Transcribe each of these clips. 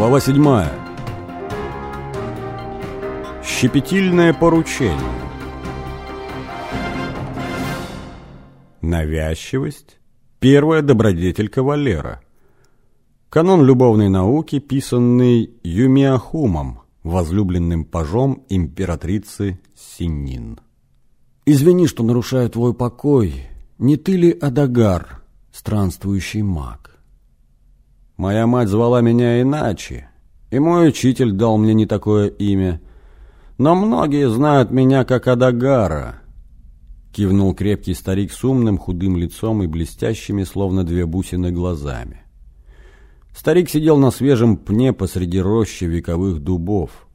Глава 7. Щепетильное поручение. Навязчивость – первая добродетель кавалера. Канон любовной науки, писанный Юмиахумом, возлюбленным пажом императрицы Синин. «Извини, что нарушаю твой покой. Не ты ли Адагар, странствующий маг?» Моя мать звала меня иначе, и мой учитель дал мне не такое имя. Но многие знают меня как Адагара. Кивнул крепкий старик с умным худым лицом и блестящими, словно две бусины, глазами. Старик сидел на свежем пне посреди рощи вековых дубов.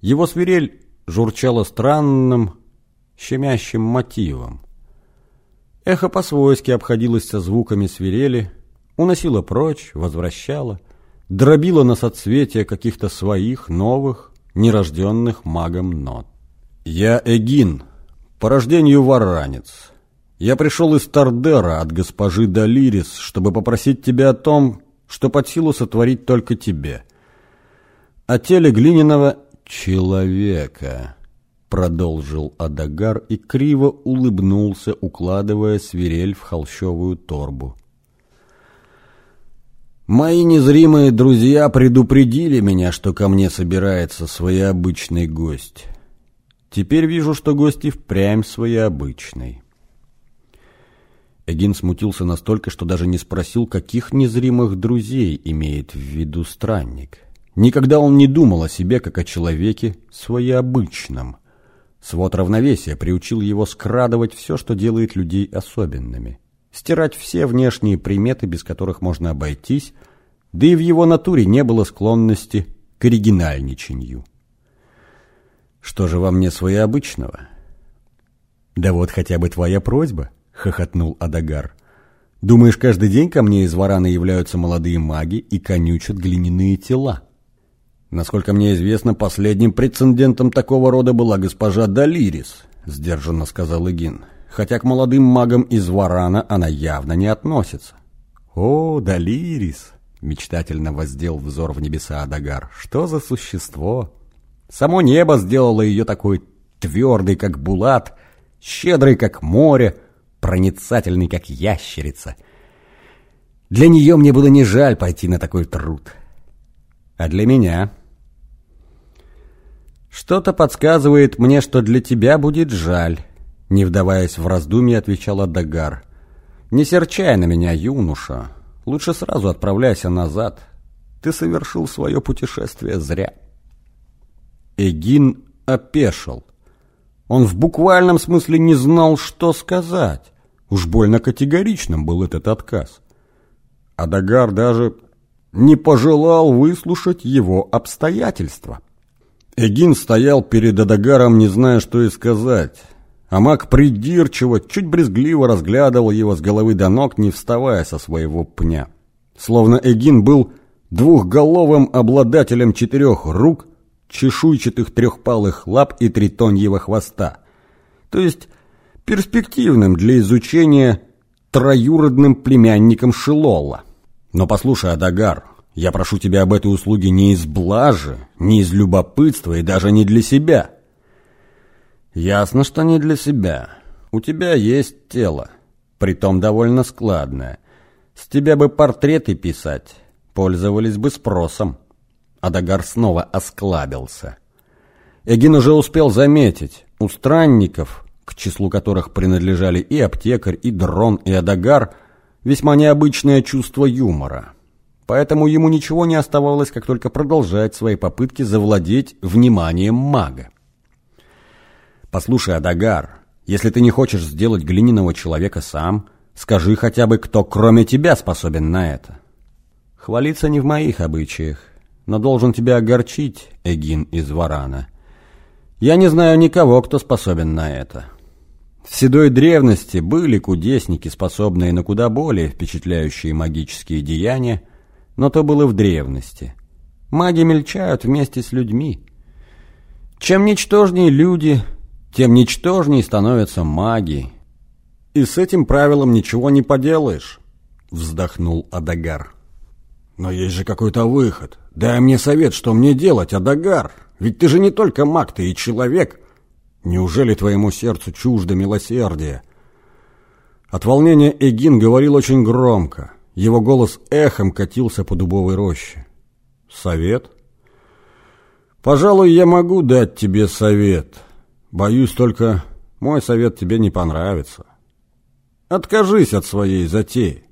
Его свирель журчала странным, щемящим мотивом. Эхо по-свойски обходилось со звуками свирели — уносила прочь, возвращала, дробила на соцветия каких-то своих, новых, нерожденных магом нот. «Я Эгин, по рождению варанец. Я пришел из Тардера от госпожи Далирис, чтобы попросить тебя о том, что под силу сотворить только тебе. О теле глиняного человека» продолжил Адагар и криво улыбнулся, укладывая свирель в холщовую торбу. Мои незримые друзья предупредили меня, что ко мне собирается своеобычный гость. Теперь вижу, что гость и впрямь своеобычный. Эгин смутился настолько, что даже не спросил, каких незримых друзей имеет в виду странник. Никогда он не думал о себе, как о человеке своеобычном. Свод равновесия приучил его скрадывать все, что делает людей особенными стирать все внешние приметы, без которых можно обойтись, да и в его натуре не было склонности к оригинальничанию. «Что же во мне своеобычного?» «Да вот хотя бы твоя просьба», — хохотнул Адагар. «Думаешь, каждый день ко мне из варана являются молодые маги и конючат глиняные тела?» «Насколько мне известно, последним прецедентом такого рода была госпожа Далирис», — сдержанно сказал Игин хотя к молодым магам из Варана она явно не относится. «О, Далирис!» — мечтательно воздел взор в небеса Адагар. «Что за существо!» Само небо сделало ее такой твердой, как булат, щедрой, как море, проницательной, как ящерица. Для нее мне было не жаль пойти на такой труд. А для меня... Что-то подсказывает мне, что для тебя будет жаль. Не вдаваясь в раздумье, отвечала Дагар. «Не серчай на меня, юноша. Лучше сразу отправляйся назад. Ты совершил свое путешествие зря». Эгин опешил. Он в буквальном смысле не знал, что сказать. Уж больно категоричным был этот отказ. А Дагар даже не пожелал выслушать его обстоятельства. Эгин стоял перед Адагаром, не зная, что и сказать. А маг придирчиво, чуть брезгливо разглядывал его с головы до ног, не вставая со своего пня. Словно Эгин был двухголовым обладателем четырех рук, чешуйчатых трехпалых лап и тритоньего хвоста. То есть перспективным для изучения троюродным племянником Шилола. Но послушай, Адагар, я прошу тебя об этой услуге не из блажи, не из любопытства и даже не для себя. Ясно, что не для себя. У тебя есть тело, притом довольно складное. С тебя бы портреты писать, пользовались бы спросом. Адагар снова осклабился. Эгин уже успел заметить, у странников, к числу которых принадлежали и аптекарь, и дрон, и Адагар, весьма необычное чувство юмора. Поэтому ему ничего не оставалось, как только продолжать свои попытки завладеть вниманием мага. Послушай, Адагар, если ты не хочешь сделать глиняного человека сам, скажи хотя бы, кто кроме тебя способен на это. Хвалиться не в моих обычаях, но должен тебя огорчить, Эгин из Варана. Я не знаю никого, кто способен на это. В седой древности были кудесники, способные на куда более впечатляющие магические деяния, но то было в древности. Маги мельчают вместе с людьми. Чем ничтожнее люди, тем ничтожней становятся маги. И с этим правилом ничего не поделаешь, вздохнул Адагар. Но есть же какой-то выход. Дай мне совет, что мне делать, Адагар. Ведь ты же не только маг, ты и человек. Неужели твоему сердцу чуждо милосердие? От волнения Эгин говорил очень громко. Его голос эхом катился по дубовой роще. Совет? Пожалуй, я могу дать тебе совет. Боюсь только, мой совет тебе не понравится. Откажись от своей затеи.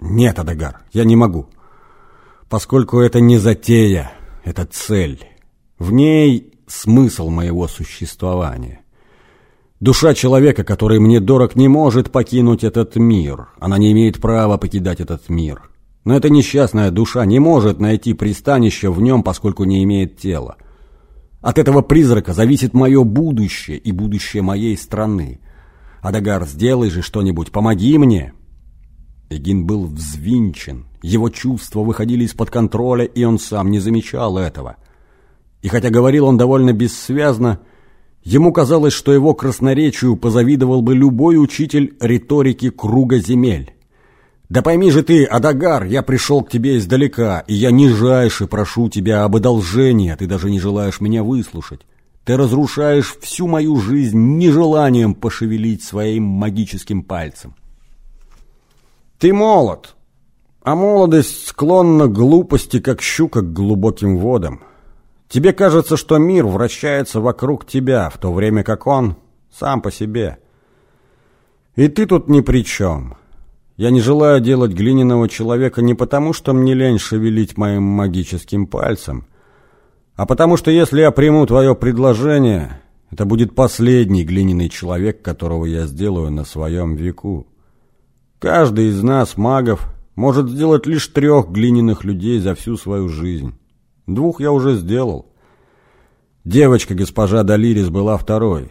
Нет, Адагар, я не могу. Поскольку это не затея, это цель. В ней смысл моего существования. Душа человека, который мне дорог, не может покинуть этот мир. Она не имеет права покидать этот мир. Но эта несчастная душа не может найти пристанище в нем, поскольку не имеет тела. От этого призрака зависит мое будущее и будущее моей страны. Адагар, сделай же что-нибудь, помоги мне!» Эгин был взвинчен, его чувства выходили из-под контроля, и он сам не замечал этого. И хотя говорил он довольно бессвязно, ему казалось, что его красноречию позавидовал бы любой учитель риторики круга земель. «Да пойми же ты, Адагар, я пришел к тебе издалека, и я нижайше прошу тебя об одолжении, а ты даже не желаешь меня выслушать. Ты разрушаешь всю мою жизнь нежеланием пошевелить своим магическим пальцем. Ты молод, а молодость склонна к глупости, как щука к глубоким водам. Тебе кажется, что мир вращается вокруг тебя, в то время как он сам по себе. И ты тут ни при чем». Я не желаю делать глиняного человека не потому, что мне лень шевелить моим магическим пальцем, а потому что если я приму твое предложение, это будет последний глиняный человек, которого я сделаю на своем веку. Каждый из нас, магов, может сделать лишь трех глиняных людей за всю свою жизнь. Двух я уже сделал. Девочка госпожа Далирис была второй.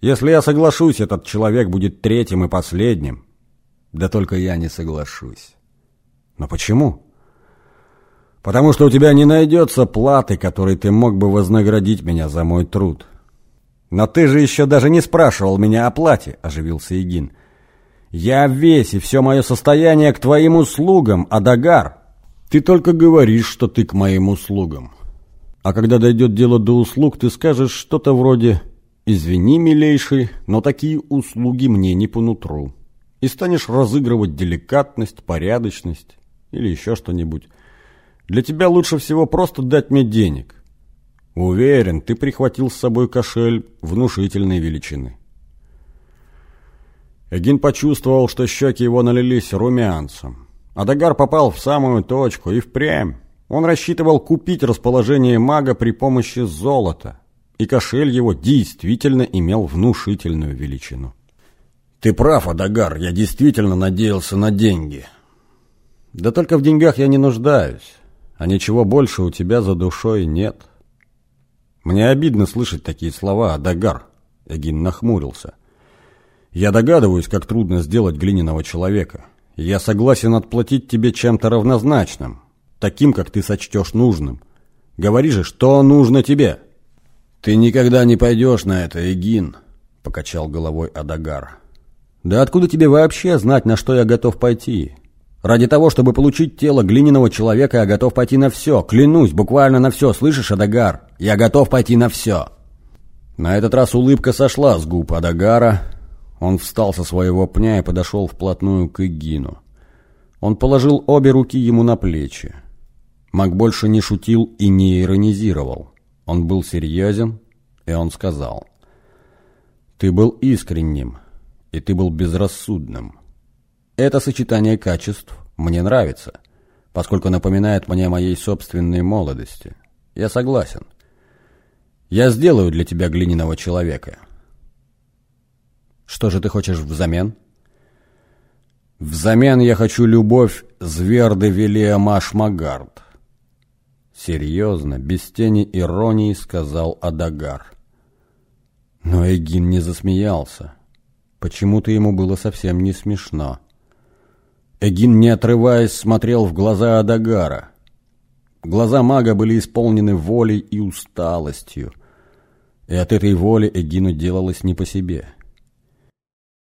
Если я соглашусь, этот человек будет третьим и последним. Да только я не соглашусь. Но почему? Потому что у тебя не найдется платы, которой ты мог бы вознаградить меня за мой труд. Но ты же еще даже не спрашивал меня о плате, оживился Игин. Я весь и все мое состояние к твоим услугам, Адагар. Ты только говоришь, что ты к моим услугам. А когда дойдет дело до услуг, ты скажешь что-то вроде «Извини, милейший, но такие услуги мне не по нутру» и станешь разыгрывать деликатность, порядочность или еще что-нибудь. Для тебя лучше всего просто дать мне денег. Уверен, ты прихватил с собой кошель внушительной величины. Эгин почувствовал, что щеки его налились румянцем. Адагар попал в самую точку и впрямь. Он рассчитывал купить расположение мага при помощи золота, и кошель его действительно имел внушительную величину. Ты прав, Адагар, я действительно надеялся на деньги. Да только в деньгах я не нуждаюсь, а ничего больше у тебя за душой нет. Мне обидно слышать такие слова, Адагар. Эгин нахмурился. Я догадываюсь, как трудно сделать глиняного человека. Я согласен отплатить тебе чем-то равнозначным, таким, как ты сочтешь нужным. Говори же, что нужно тебе. Ты никогда не пойдешь на это, Эгин, покачал головой Адагар. Да откуда тебе вообще знать, на что я готов пойти? Ради того, чтобы получить тело глиняного человека, я готов пойти на все. Клянусь, буквально на все. Слышишь, Адагар? Я готов пойти на все. На этот раз улыбка сошла с губ Адагара. Он встал со своего пня и подошел вплотную к Игину. Он положил обе руки ему на плечи. Маг больше не шутил и не иронизировал. Он был серьезен, и он сказал. «Ты был искренним, и ты был безрассудным. Это сочетание качеств мне нравится, поскольку напоминает мне о моей собственной молодости. Я согласен. Я сделаю для тебя глиняного человека. Что же ты хочешь взамен? Взамен я хочу любовь Зверды Велия Машмагард. Серьезно, без тени иронии сказал Адагар. Но Эгин не засмеялся. Почему-то ему было совсем не смешно. Эгин, не отрываясь, смотрел в глаза Адагара. Глаза мага были исполнены волей и усталостью, и от этой воли Эгину делалось не по себе —